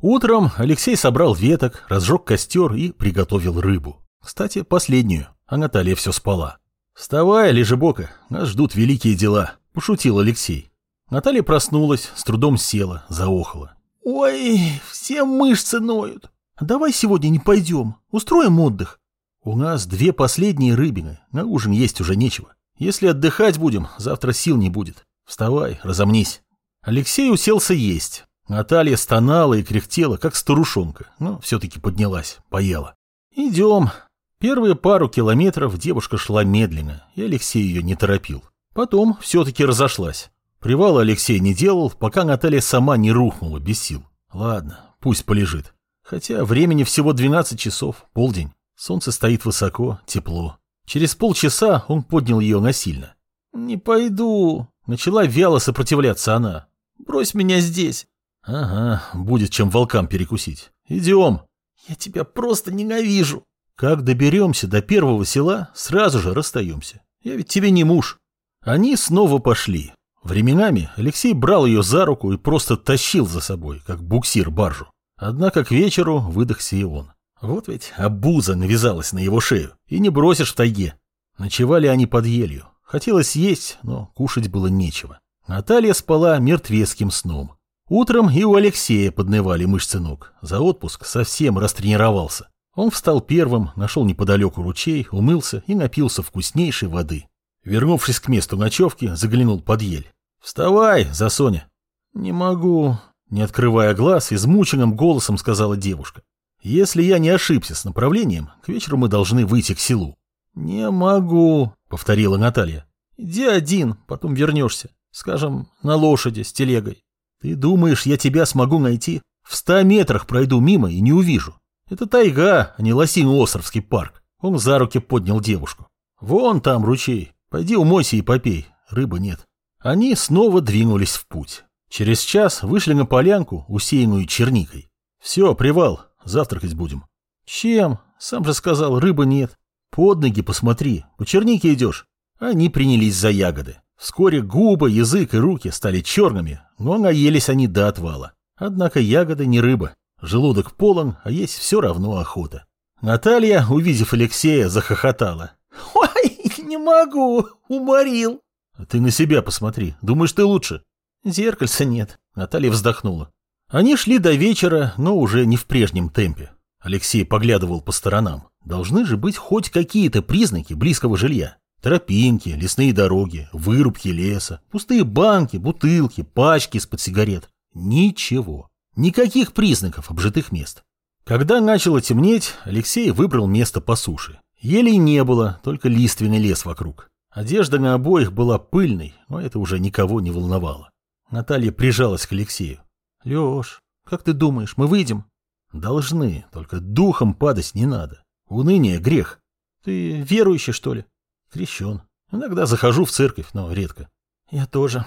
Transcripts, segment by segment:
Утром Алексей собрал веток, разжег костер и приготовил рыбу. Кстати, последнюю, а Наталья все спала. «Вставай, лежебока, нас ждут великие дела», – пошутил Алексей. Наталья проснулась, с трудом села, заохала. «Ой, все мышцы ноют. Давай сегодня не пойдем, устроим отдых. У нас две последние рыбины, на ужин есть уже нечего. Если отдыхать будем, завтра сил не будет. Вставай, разомнись». Алексей уселся есть. Наталья стонала и кряхтела, как старушонка, но все-таки поднялась, поела. «Идем», Первые пару километров девушка шла медленно, и Алексей ее не торопил. Потом все-таки разошлась. Привала Алексей не делал, пока Наталья сама не рухнула без сил. Ладно, пусть полежит. Хотя времени всего 12 часов, полдень. Солнце стоит высоко, тепло. Через полчаса он поднял ее насильно. «Не пойду», — начала вяло сопротивляться она. «Брось меня здесь». «Ага, будет чем волкам перекусить. Идем». «Я тебя просто ненавижу». Как доберемся до первого села, сразу же расстаемся. Я ведь тебе не муж. Они снова пошли. Временами Алексей брал ее за руку и просто тащил за собой, как буксир баржу. Однако к вечеру выдохся и он. Вот ведь обуза навязалась на его шею, и не бросишь в тайге. Ночевали они под елью. Хотелось есть, но кушать было нечего. Наталья спала мертвецким сном. Утром и у Алексея поднывали мышцы ног. За отпуск совсем растренировался. Он встал первым, нашел неподалеку ручей, умылся и напился вкуснейшей воды. Вернувшись к месту ночевки, заглянул под ель. «Вставай, Засоня!» «Не могу», — не открывая глаз, измученным голосом сказала девушка. «Если я не ошибся с направлением, к вечеру мы должны выйти к селу». «Не могу», — повторила Наталья. «Иди один, потом вернешься. Скажем, на лошади с телегой». «Ты думаешь, я тебя смогу найти? В ста метрах пройду мимо и не увижу. Это тайга, а не Лосино-Островский парк. Он за руки поднял девушку. Вон там ручей. Пойди умойся и попей. Рыбы нет. Они снова двинулись в путь. Через час вышли на полянку, усеянную черникой. Все, привал, завтракать будем. Чем? Сам же сказал, рыбы нет. Под ноги посмотри, по чернике идешь. Они принялись за ягоды. Вскоре губы, язык и руки стали черными, но наелись они до отвала. Однако ягоды не рыба. Желудок полон, а есть все равно охота. Наталья, увидев Алексея, захохотала. «Ой, не могу, уморил». «Ты на себя посмотри, думаешь, ты лучше?» «Зеркальца нет», — Наталья вздохнула. Они шли до вечера, но уже не в прежнем темпе. Алексей поглядывал по сторонам. Должны же быть хоть какие-то признаки близкого жилья. Тропинки, лесные дороги, вырубки леса, пустые банки, бутылки, пачки из-под сигарет. Ничего. Никаких признаков обжитых мест. Когда начало темнеть, Алексей выбрал место по суше. Елей не было, только лиственный лес вокруг. Одежда на обоих была пыльной, но это уже никого не волновало. Наталья прижалась к Алексею. «Леш, как ты думаешь, мы выйдем?» «Должны, только духом падать не надо. Уныние — грех. Ты верующий, что ли?» «Крещен. Иногда захожу в церковь, но редко». «Я тоже.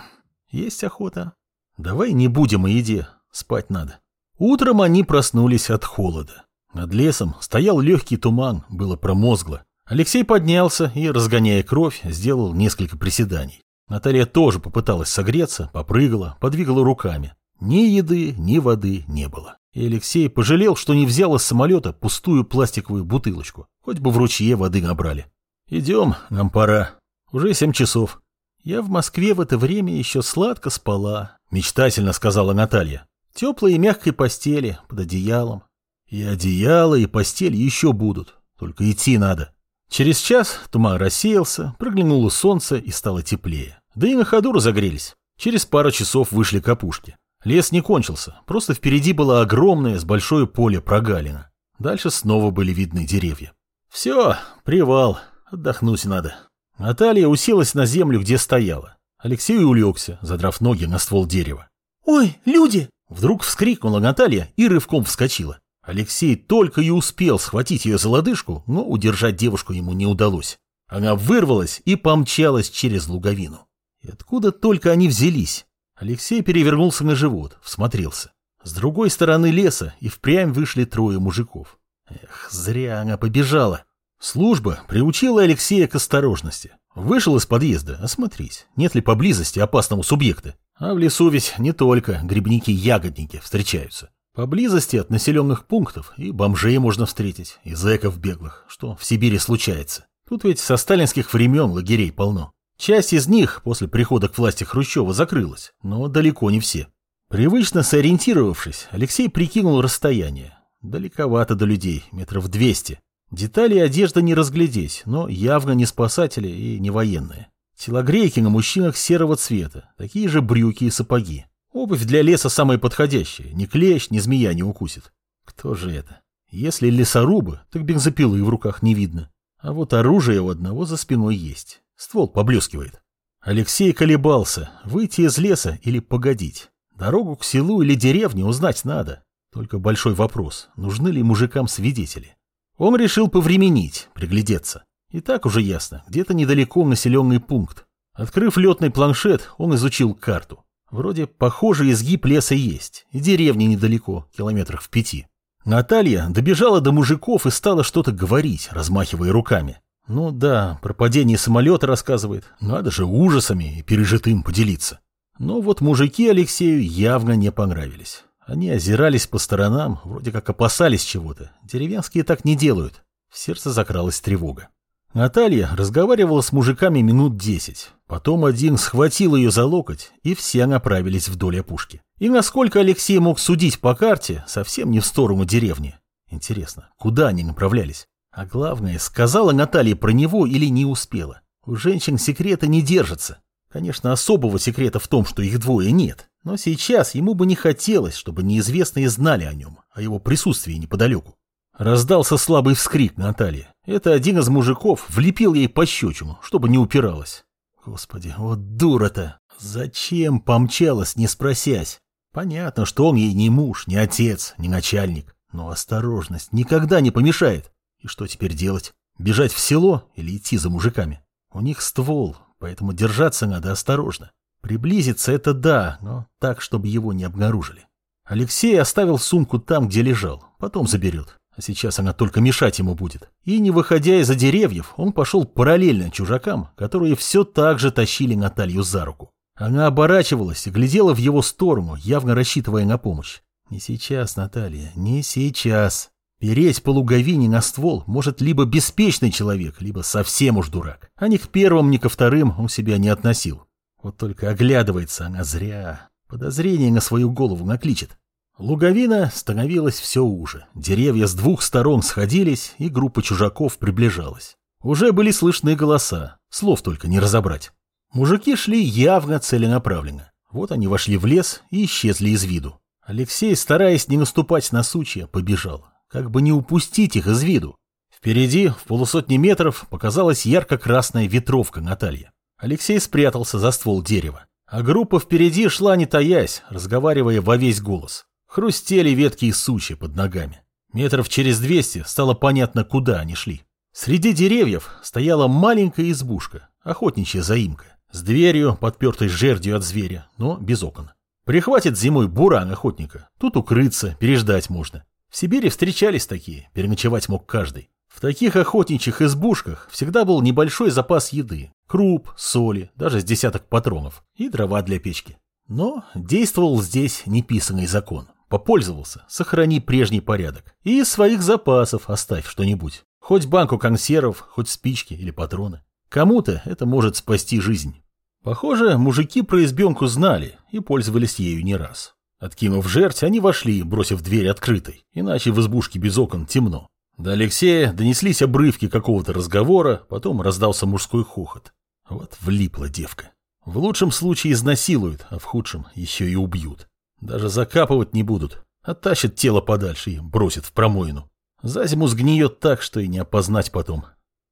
Есть охота?» «Давай не будем о еде. Спать надо. Утром они проснулись от холода. Над лесом стоял легкий туман, было промозгло. Алексей поднялся и, разгоняя кровь, сделал несколько приседаний. Наталья тоже попыталась согреться, попрыгала, подвигала руками. Ни еды, ни воды не было. И Алексей пожалел, что не взял из самолета пустую пластиковую бутылочку. Хоть бы в ручье воды набрали. «Идем, нам пора. Уже семь часов». «Я в Москве в это время еще сладко спала», — мечтательно сказала Наталья. Теплой и мягкой постели, под одеялом. И одеяло, и постель еще будут, только идти надо. Через час туман рассеялся, проглянуло солнце и стало теплее. Да и на ходу разогрелись. Через пару часов вышли к опушке. Лес не кончился, просто впереди было огромное с большое поле прогалина. Дальше снова были видны деревья. Все, привал, отдохнуть надо. Наталья уселась на землю, где стояла. Алексей улегся, задрав ноги на ствол дерева. «Ой, люди!» Вдруг вскрикнула Наталья и рывком вскочила. Алексей только и успел схватить ее за лодыжку, но удержать девушку ему не удалось. Она вырвалась и помчалась через луговину. И откуда только они взялись? Алексей перевернулся на живот, всмотрелся. С другой стороны леса и впрямь вышли трое мужиков. Эх, зря она побежала. Служба приучила Алексея к осторожности. Вышел из подъезда, осмотрись, нет ли поблизости опасного субъекта. А в лесу ведь не только грибники-ягодники встречаются. Поблизости от населенных пунктов и бомжей можно встретить, и зэков беглых, что в Сибири случается. Тут ведь со сталинских времен лагерей полно. Часть из них после прихода к власти Хрущева закрылась, но далеко не все. Привычно сориентировавшись, Алексей прикинул расстояние. Далековато до людей, метров двести. Детали одежды не разглядеть, но явно не спасатели и не военные. Телогрейки на мужчинах серого цвета, такие же брюки и сапоги. Обувь для леса самая подходящая, ни клещ, ни змея не укусит. Кто же это? Если лесорубы, так бензопилы в руках не видно. А вот оружие у одного за спиной есть. Ствол поблескивает. Алексей колебался, выйти из леса или погодить. Дорогу к селу или деревне узнать надо. Только большой вопрос, нужны ли мужикам свидетели. Он решил повременить, приглядеться. И так уже ясно, где-то недалеко населенный пункт. Открыв летный планшет, он изучил карту. Вроде похожий изгиб леса есть, и деревни недалеко, километрах в пяти. Наталья добежала до мужиков и стала что-то говорить, размахивая руками. Ну да, про падение самолета рассказывает, надо же ужасами и пережитым поделиться. Но вот мужики Алексею явно не понравились. Они озирались по сторонам, вроде как опасались чего-то. Деревенские так не делают. В сердце закралась тревога. Наталья разговаривала с мужиками минут десять. Потом один схватил ее за локоть, и все направились вдоль опушки. И насколько Алексей мог судить по карте, совсем не в сторону деревни. Интересно, куда они направлялись? А главное, сказала Наталья про него или не успела? У женщин секрета не держатся. Конечно, особого секрета в том, что их двое нет. Но сейчас ему бы не хотелось, чтобы неизвестные знали о нем, о его присутствии неподалеку. Раздался слабый вскрик Натальи. Это один из мужиков влепил ей пощечину, чтобы не упиралась. Господи, вот дура-то! Зачем помчалась, не спросясь? Понятно, что он ей не муж, не отец, не начальник. Но осторожность никогда не помешает. И что теперь делать? Бежать в село или идти за мужиками? У них ствол, поэтому держаться надо осторожно. Приблизиться это да, но так, чтобы его не обнаружили. Алексей оставил сумку там, где лежал, потом заберет. А сейчас она только мешать ему будет. И не выходя из-за деревьев, он пошел параллельно чужакам, которые все так же тащили Наталью за руку. Она оборачивалась и глядела в его сторону, явно рассчитывая на помощь. Не сейчас, Наталья, не сейчас. Переть по луговине на ствол может либо беспечный человек, либо совсем уж дурак. А ни к первым, ни ко вторым он себя не относил. Вот только оглядывается она зря. Подозрение на свою голову накличет. Луговина становилась все уже. Деревья с двух сторон сходились, и группа чужаков приближалась. Уже были слышны голоса, слов только не разобрать. Мужики шли явно целенаправленно. Вот они вошли в лес и исчезли из виду. Алексей, стараясь не наступать на сучья, побежал. Как бы не упустить их из виду. Впереди, в полусотни метров, показалась ярко-красная ветровка Наталья. Алексей спрятался за ствол дерева. А группа впереди шла не таясь, разговаривая во весь голос. Хрустели ветки и сучья под ногами. Метров через двести стало понятно, куда они шли. Среди деревьев стояла маленькая избушка, охотничья заимка, с дверью, подпертой жердью от зверя, но без окон. Прихватит зимой буран охотника, тут укрыться, переждать можно. В Сибири встречались такие, переночевать мог каждый. В таких охотничьих избушках всегда был небольшой запас еды, круп, соли, даже с десяток патронов и дрова для печки. Но действовал здесь неписанный закон. Попользовался, сохрани прежний порядок. И из своих запасов оставь что-нибудь. Хоть банку консервов, хоть спички или патроны. Кому-то это может спасти жизнь. Похоже, мужики про избенку знали и пользовались ею не раз. Откинув жерть, они вошли, бросив дверь открытой, иначе в избушке без окон темно. До Алексея донеслись обрывки какого-то разговора, потом раздался мужской хохот. Вот влипла девка. В лучшем случае изнасилуют, а в худшем еще и убьют. Даже закапывать не будут, оттащат тело подальше и бросят в промоину. За зиму сгниет так, что и не опознать потом.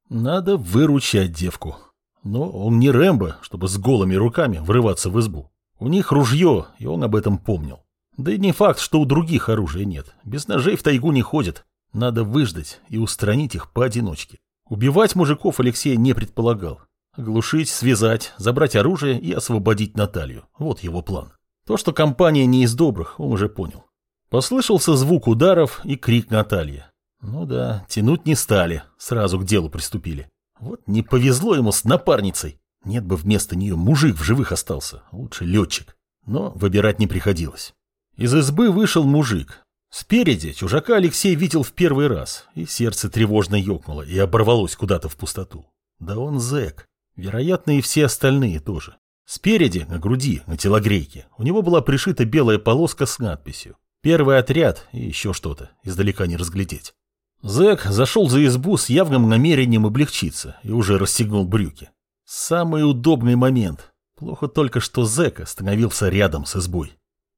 Надо выручать девку. Но он не Рэмбо, чтобы с голыми руками врываться в избу. У них ружье, и он об этом помнил. Да и не факт, что у других оружия нет. Без ножей в тайгу не ходят. Надо выждать и устранить их поодиночке. Убивать мужиков Алексей не предполагал. Глушить, связать, забрать оружие и освободить Наталью. Вот его план. То, что компания не из добрых, он уже понял. Послышался звук ударов и крик Натальи. Ну да, тянуть не стали, сразу к делу приступили. Вот не повезло ему с напарницей. Нет бы вместо нее мужик в живых остался, лучше летчик. Но выбирать не приходилось. Из избы вышел мужик. Спереди чужака Алексей видел в первый раз, и сердце тревожно ёкнуло и оборвалось куда-то в пустоту. Да он зэк. Вероятно, и все остальные тоже. Спереди, на груди, на телогрейке, у него была пришита белая полоска с надписью. Первый отряд и еще что-то, издалека не разглядеть. Зэк зашел за избу с явным намерением облегчиться и уже расстегнул брюки. Самый удобный момент. Плохо только, что Зэк остановился рядом с избой.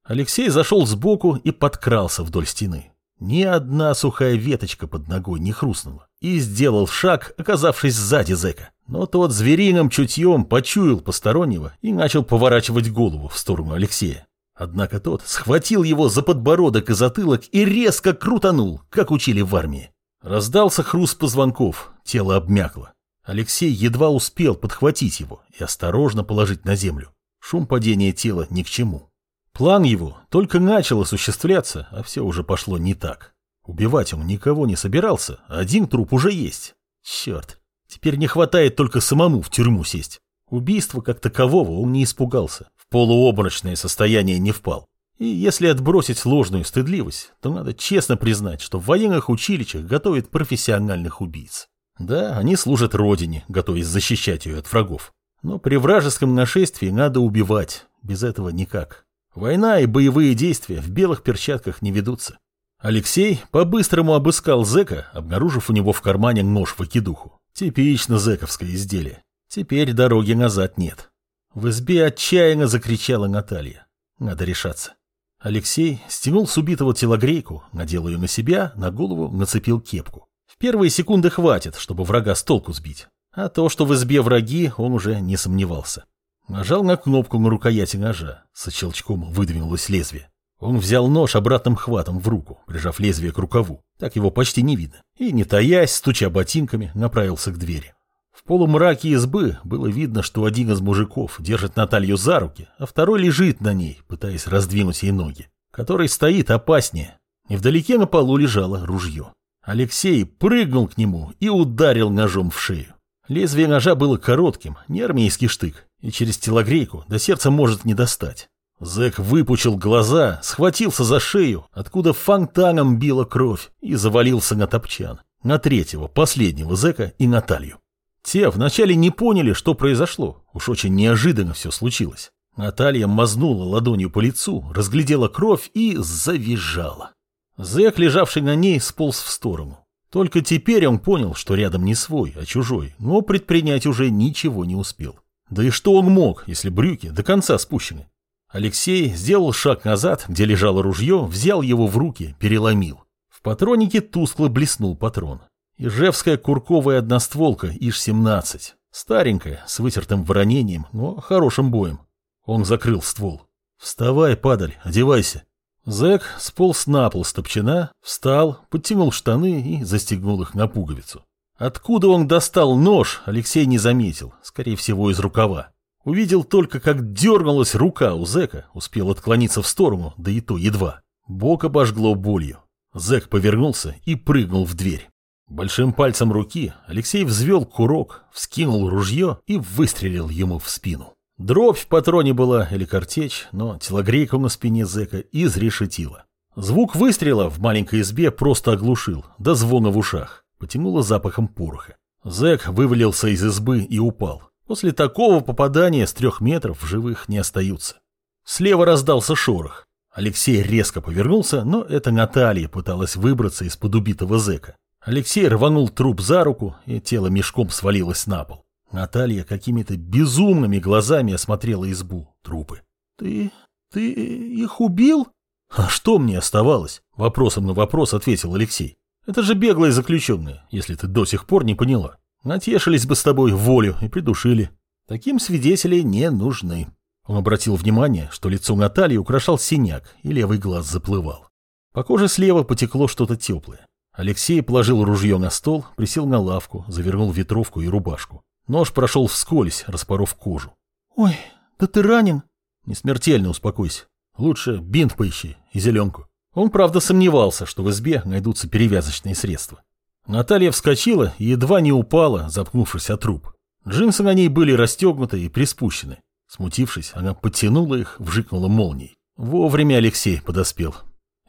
Алексей зашел сбоку и подкрался вдоль стены. Ни одна сухая веточка под ногой не хрустнула. И сделал шаг, оказавшись сзади зэка. Но тот звериным чутьем почуял постороннего и начал поворачивать голову в сторону Алексея. Однако тот схватил его за подбородок и затылок и резко крутанул, как учили в армии. Раздался хруст позвонков, тело обмякло. Алексей едва успел подхватить его и осторожно положить на землю. Шум падения тела ни к чему. План его только начал осуществляться, а все уже пошло не так. Убивать он никого не собирался, один труп уже есть. Черт, теперь не хватает только самому в тюрьму сесть. Убийства как такового он не испугался, в полуобморочное состояние не впал. И если отбросить ложную стыдливость, то надо честно признать, что в военных училищах готовят профессиональных убийц. Да, они служат родине, готовясь защищать ее от врагов. Но при вражеском нашествии надо убивать, без этого никак. Война и боевые действия в белых перчатках не ведутся. Алексей по-быстрому обыскал зэка, обнаружив у него в кармане нож-выкидуху. Типично зэковское изделие. Теперь дороги назад нет. В избе отчаянно закричала Наталья. Надо решаться. Алексей стянул с убитого телогрейку, надел ее на себя, на голову нацепил кепку. В первые секунды хватит, чтобы врага с толку сбить. А то, что в избе враги, он уже не сомневался. Нажал на кнопку на рукояти ножа. Со щелчком выдвинулось лезвие. Он взял нож обратным хватом в руку, прижав лезвие к рукаву. Так его почти не видно. И, не таясь, стуча ботинками, направился к двери. В полумраке избы было видно, что один из мужиков держит Наталью за руки, а второй лежит на ней, пытаясь раздвинуть ей ноги. Который стоит опаснее. Невдалеке на полу лежало ружье. Алексей прыгнул к нему и ударил ножом в шею. Лезвие ножа было коротким, не армейский штык, и через телогрейку до сердца может не достать. Зэк выпучил глаза, схватился за шею, откуда фонтаном била кровь, и завалился на топчан, на третьего, последнего зэка и Наталью. Те вначале не поняли, что произошло, уж очень неожиданно все случилось. Наталья мазнула ладонью по лицу, разглядела кровь и завизжала. Зэк, лежавший на ней, сполз в сторону. Только теперь он понял, что рядом не свой, а чужой, но предпринять уже ничего не успел. Да и что он мог, если брюки до конца спущены? Алексей сделал шаг назад, где лежало ружье, взял его в руки, переломил. В патронике тускло блеснул патрон. Ижевская курковая одностволка ИЖ-17. Старенькая, с вытертым воронением, но хорошим боем. Он закрыл ствол. «Вставай, падаль, одевайся». Зэк сполз на пол с встал, подтянул штаны и застегнул их на пуговицу. Откуда он достал нож, Алексей не заметил, скорее всего, из рукава. Увидел только, как дернулась рука у зэка, успел отклониться в сторону, да и то едва. Бок обожгло болью. Зэк повернулся и прыгнул в дверь. Большим пальцем руки Алексей взвел курок, вскинул ружье и выстрелил ему в спину. Дробь в патроне была или картечь, но телогрейку на спине зэка изрешетила. Звук выстрела в маленькой избе просто оглушил, до звона в ушах потянуло запахом пороха. Зэк вывалился из избы и упал. После такого попадания с трех метров в живых не остаются. Слева раздался шорох. Алексей резко повернулся, но это Наталья пыталась выбраться из-под убитого зэка. Алексей рванул труп за руку, и тело мешком свалилось на пол. Наталья какими-то безумными глазами осмотрела избу, трупы. «Ты... ты их убил?» «А что мне оставалось?» Вопросом на вопрос ответил Алексей. Это же беглые заключенные, если ты до сих пор не поняла. Натешились бы с тобой волю и придушили. Таким свидетели не нужны. Он обратил внимание, что лицо Натальи украшал синяк, и левый глаз заплывал. По коже слева потекло что-то теплое. Алексей положил ружье на стол, присел на лавку, завернул ветровку и рубашку. Нож прошел вскользь, распоров кожу. «Ой, да ты ранен!» «Не смертельно, успокойся. Лучше бинт поищи и зеленку». Он, правда, сомневался, что в избе найдутся перевязочные средства. Наталья вскочила и едва не упала, запнувшись от труп. Джинсы на ней были расстегнуты и приспущены. Смутившись, она подтянула их, вжикнула молнией. Вовремя Алексей подоспел.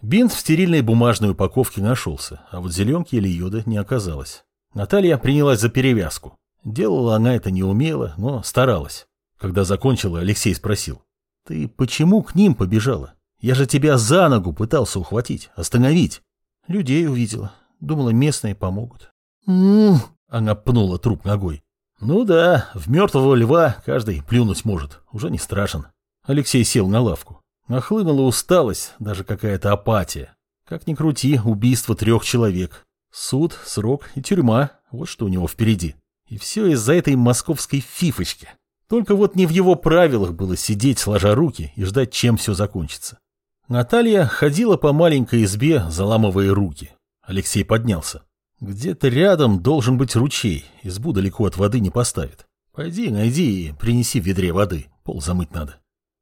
Бинт в стерильной бумажной упаковке нашелся, а вот зеленки или йода не оказалось. Наталья принялась за перевязку. Делала она это неумело, но старалась. Когда закончила, Алексей спросил. «Ты почему к ним побежала? Я же тебя за ногу пытался ухватить, остановить». Людей увидела. Думала, местные помогут. «М-м-м», она пнула труп ногой. Ну да, в мертвого льва каждый плюнуть может, уже не страшен. Алексей сел на лавку. Нахлынула усталость, даже какая-то апатия. Как ни крути, убийство трех человек. Суд, срок и тюрьма, вот что у него впереди. И все из-за этой московской фифочки. Только вот не в его правилах было сидеть сложа руки и ждать, чем все закончится. Наталья ходила по маленькой избе, заламывая руки. Алексей поднялся. Где-то рядом должен быть ручей, избу далеко от воды не поставит. Пойди, найди и принеси в ведре воды, пол замыть надо.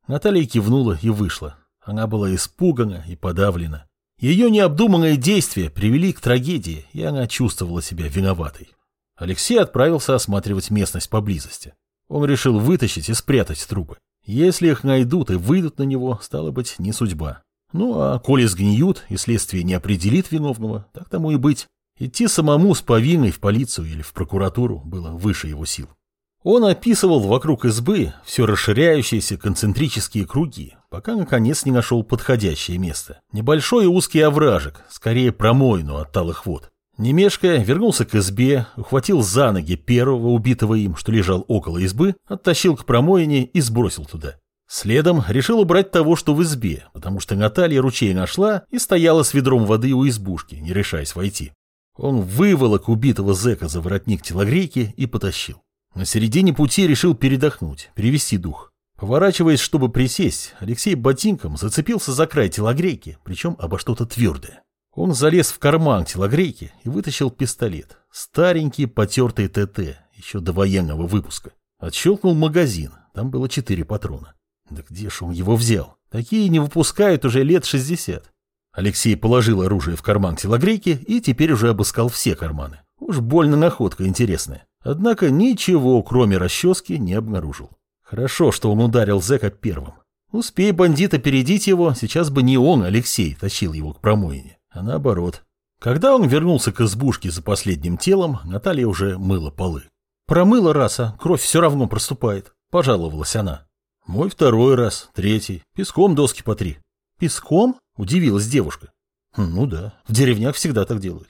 Наталья кивнула и вышла. Она была испугана и подавлена. Ее необдуманные действия привели к трагедии, и она чувствовала себя виноватой. Алексей отправился осматривать местность поблизости. Он решил вытащить и спрятать трупы. Если их найдут и выйдут на него, стало быть, не судьба. Ну, а коли сгниют, и следствие не определит виновного, так тому и быть. Идти самому с повинной в полицию или в прокуратуру было выше его сил. Он описывал вокруг избы все расширяющиеся концентрические круги, пока наконец не нашел подходящее место. Небольшой и узкий овражек, скорее промойну от талых вод. Немешко вернулся к избе, ухватил за ноги первого убитого им, что лежал около избы, оттащил к промоине и сбросил туда. Следом решил убрать того, что в избе, потому что Наталья ручей нашла и стояла с ведром воды у избушки, не решаясь войти. Он выволок убитого зэка за воротник телогрейки и потащил. На середине пути решил передохнуть, перевести дух. Поворачиваясь, чтобы присесть, Алексей ботинком зацепился за край телогрейки, причем обо что-то твердое. Он залез в карман телогрейки и вытащил пистолет. Старенький потертый ТТ, еще до военного выпуска. Отщелкнул магазин, там было четыре патрона. Да где ж он его взял? Такие не выпускают уже лет шестьдесят. Алексей положил оружие в карман телогрейки и теперь уже обыскал все карманы. Уж больно находка интересная. Однако ничего, кроме расчески, не обнаружил. Хорошо, что он ударил зэка первым. Успей бандит опередить его, сейчас бы не он, Алексей, тащил его к промоине, а наоборот. Когда он вернулся к избушке за последним телом, Наталья уже мыла полы. «Промыла раса, кровь все равно проступает», – пожаловалась она. «Мой второй раз, третий, песком доски по три». «Песком?» – удивилась девушка. «Хм, «Ну да, в деревнях всегда так делают».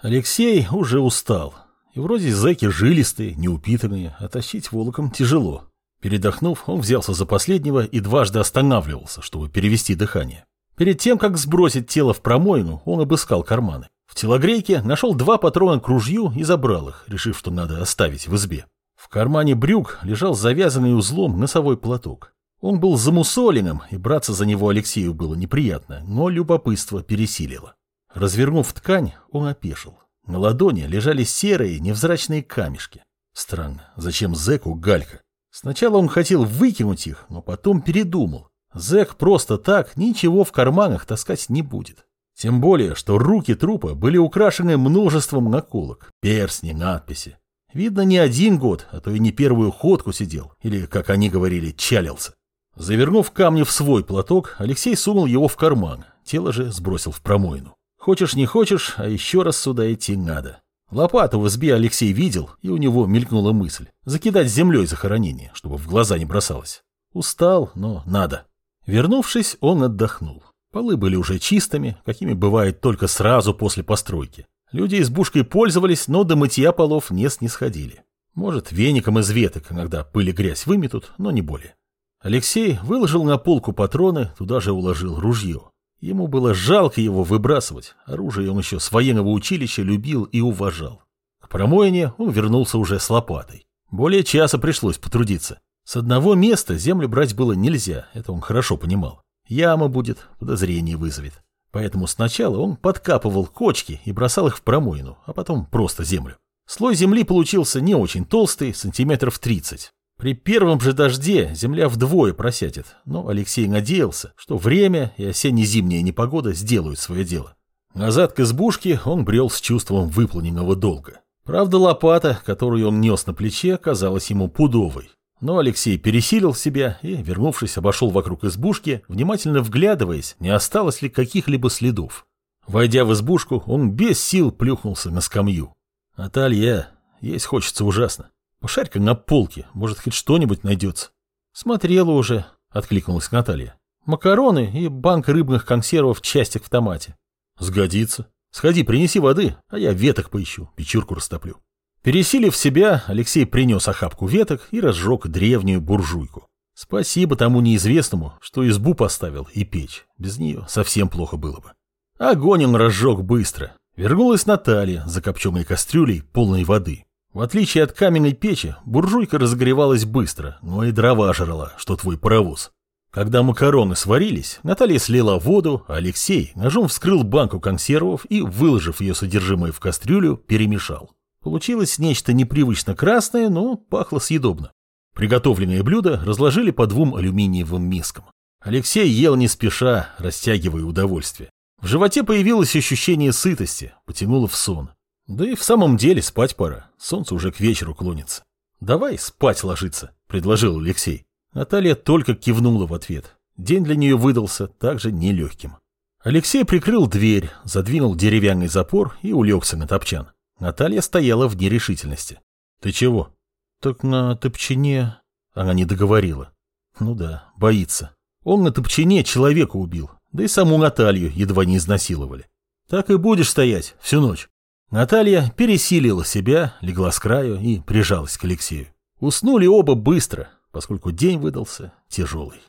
Алексей уже устал. И вроде зэки жилистые, неупитанные, а тащить волоком тяжело. Передохнув, он взялся за последнего и дважды останавливался, чтобы перевести дыхание. Перед тем, как сбросить тело в промойну, он обыскал карманы. В телогрейке нашел два патрона к ружью и забрал их, решив, что надо оставить в избе. В кармане брюк лежал завязанный узлом носовой платок. Он был замусоленным, и браться за него Алексею было неприятно, но любопытство пересилило. Развернув ткань, он опешил. На ладони лежали серые невзрачные камешки. Странно, зачем зэку галька? Сначала он хотел выкинуть их, но потом передумал. Зэк просто так ничего в карманах таскать не будет. Тем более, что руки трупа были украшены множеством наколок, перстни, надписи. Видно, не один год, а то и не первую ходку сидел, или, как они говорили, чалился. Завернув камни в свой платок, Алексей сунул его в карман, тело же сбросил в промоину. Хочешь не хочешь, а еще раз сюда идти надо. Лопату в избе Алексей видел, и у него мелькнула мысль. Закидать землей захоронение, чтобы в глаза не бросалось. Устал, но надо. Вернувшись, он отдохнул. Полы были уже чистыми, какими бывает только сразу после постройки. Люди избушкой пользовались, но до мытья полов не снисходили. Может, веником из веток иногда пыль и грязь выметут, но не более. Алексей выложил на полку патроны, туда же уложил ружье. Ему было жалко его выбрасывать, оружие он еще с военного училища любил и уважал. К промоине он вернулся уже с лопатой. Более часа пришлось потрудиться. С одного места землю брать было нельзя, это он хорошо понимал. Яма будет, подозрение вызовет. Поэтому сначала он подкапывал кочки и бросал их в промоину, а потом просто землю. Слой земли получился не очень толстый, сантиметров 30. При первом же дожде земля вдвое просядет, но Алексей надеялся, что время и осенне-зимняя непогода сделают свое дело. Назад к избушке он брел с чувством выполненного долга. Правда, лопата, которую он нес на плече, казалась ему пудовой. Но Алексей пересилил себя и, вернувшись, обошел вокруг избушки, внимательно вглядываясь, не осталось ли каких-либо следов. Войдя в избушку, он без сил плюхнулся на скамью. «Наталья, есть хочется ужасно. Пошарь-ка на полке, может, хоть что-нибудь найдется». «Смотрела уже», — откликнулась Наталья. «Макароны и банк рыбных консервов в частях в томате». «Сгодится. Сходи, принеси воды, а я веток поищу, печурку растоплю». Пересилив себя, Алексей принес охапку веток и разжег древнюю буржуйку. Спасибо тому неизвестному, что избу поставил и печь. Без нее совсем плохо было бы. Огонь он разжег быстро. Вернулась Наталья за копченой кастрюлей, полной воды. В отличие от каменной печи, буржуйка разогревалась быстро, но и дрова жрала, что твой паровоз. Когда макароны сварились, Наталья слила воду, а Алексей ножом вскрыл банку консервов и, выложив ее содержимое в кастрюлю, перемешал. Получилось нечто непривычно красное, но пахло съедобно. Приготовленные блюда разложили по двум алюминиевым мискам. Алексей ел не спеша, растягивая удовольствие. В животе появилось ощущение сытости, потянуло в сон. Да и в самом деле спать пора, солнце уже к вечеру клонится. «Давай спать ложиться», — предложил Алексей. Наталья только кивнула в ответ. День для нее выдался также нелегким. Алексей прикрыл дверь, задвинул деревянный запор и улегся на топчан. Наталья стояла в нерешительности. «Ты чего?» «Так на топчине...» Она не договорила. «Ну да, боится. Он на топчине человека убил, да и саму Наталью едва не изнасиловали. Так и будешь стоять всю ночь». Наталья пересилила себя, легла с краю и прижалась к Алексею. Уснули оба быстро, поскольку день выдался тяжелый.